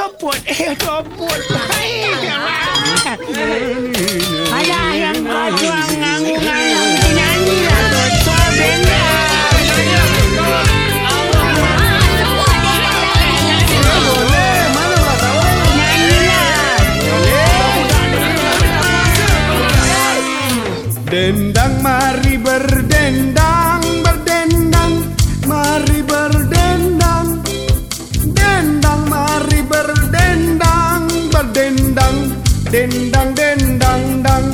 copot, eh benar. Dendang mari berdendang berdendang dendang dendang dang.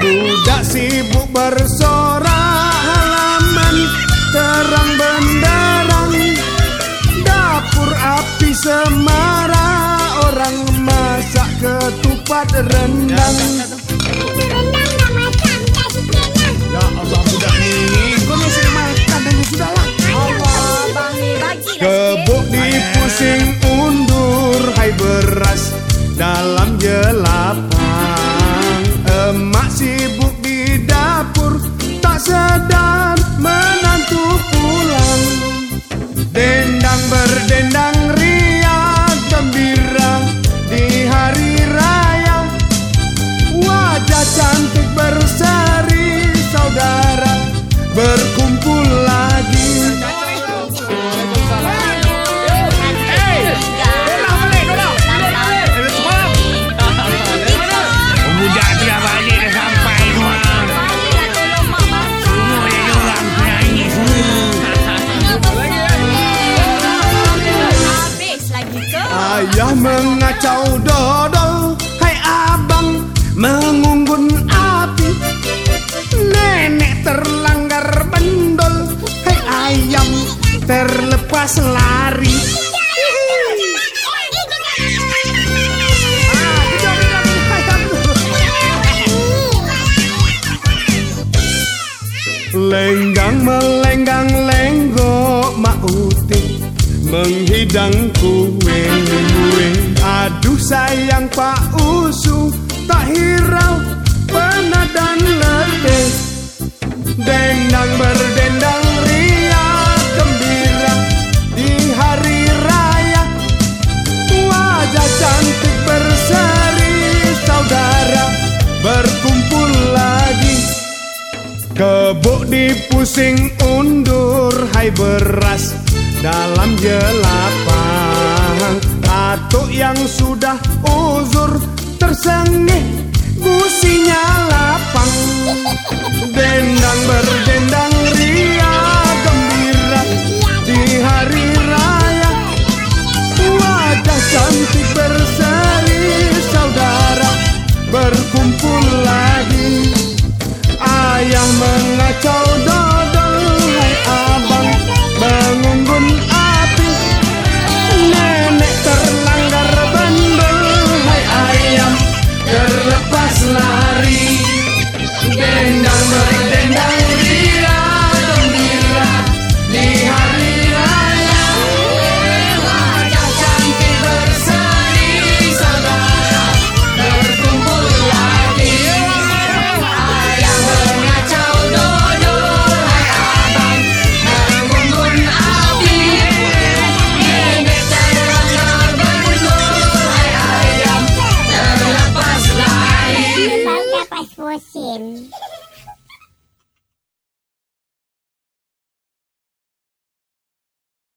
Budak sibuk bersorak halaman terang benderang. Dapur api semara orang masak ketupat rendang. Ya Allah budak ni Kau sudah makan? Dan sudah lah dipusing mengacau dodol Hai abang mengunggun api Nenek terlanggar bendol Hai ayam terlepas lari. Lenggang melenggang lenggok mak utik Menghidang kue sayang pak usu. Tak hirau pernah dan letih. Dendang berdendang ria gembira Di hari raya. Wajah cantik berseri Saudara berkumpul lagi. Kebuk dipusing undur Hai beras dalam jelapang Atuk yang sudah uzur tersengih businya lapang. Dendang berdendang ria gembira Di hari raya. Wajah cantik berseri saudara Berkumpul lagi. Ayah mengacau dong up, I swore sin.